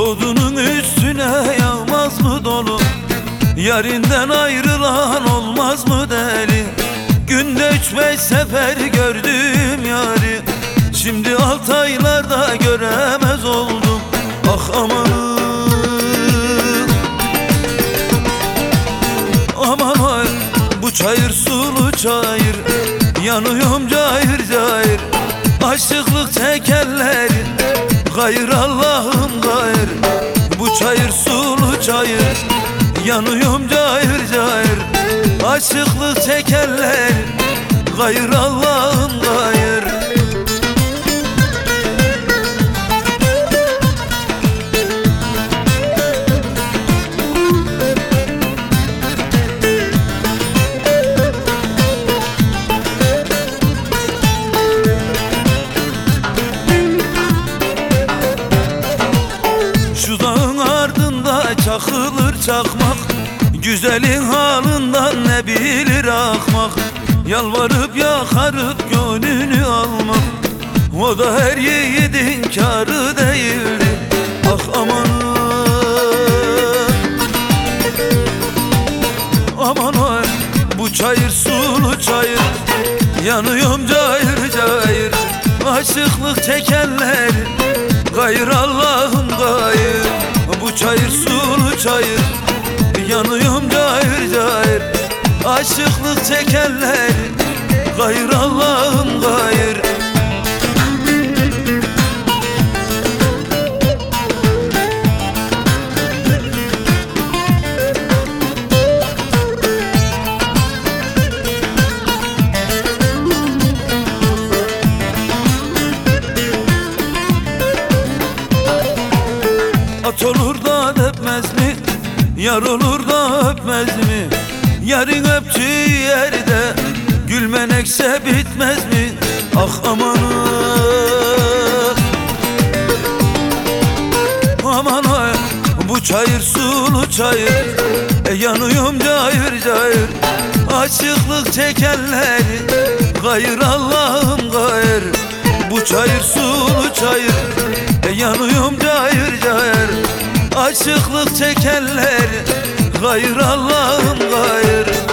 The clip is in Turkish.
Odunun üstüne yağmaz mı dolu? Yarinden ayrılan olmaz mı deli? Günde üç beş sefer gördüm yari. Şimdi alt aylarda göremez oldum. Ah amanım Aman ay bu çayır sulu çayır. Yanıyorum cayır cayır. Açlıklık çekerler Gayr Allah'ım gayr Bu çayır sulu çayır. Yanıyorum cayır cayır. Aşıklık tekelleri Gayr Allah'ım gayr Şu dağın ardında çakılır çakmak. Güzelin halından ne bilir akmak Yalvarıp yakarıp gönlünü almak. O da her yiğidin karı değildi Ah amanın Aman ay bu çayır sulu çayır. Yanıyorum cayır cayır. Aşıklık çekenler Gayr Allah'ım gayr Bu çayır sulu çayır. Yanıyorum cayır cayır. Aşıklık çekenler. Gayr Allah'ım gayr At olur da öpmez mi? Yar olur da öpmez mi? Yarın öptüğü yerde ekse bitmez mi? Ah amanın Aman ay bu çayır sulu çayır e, Yanıyorum cayır cayır Açıklık çekenleri Gayr Allah'ım gayr Bu çayır sulu çayır Açıklık çekenleri Gayr Allah'ım gayr